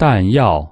弹药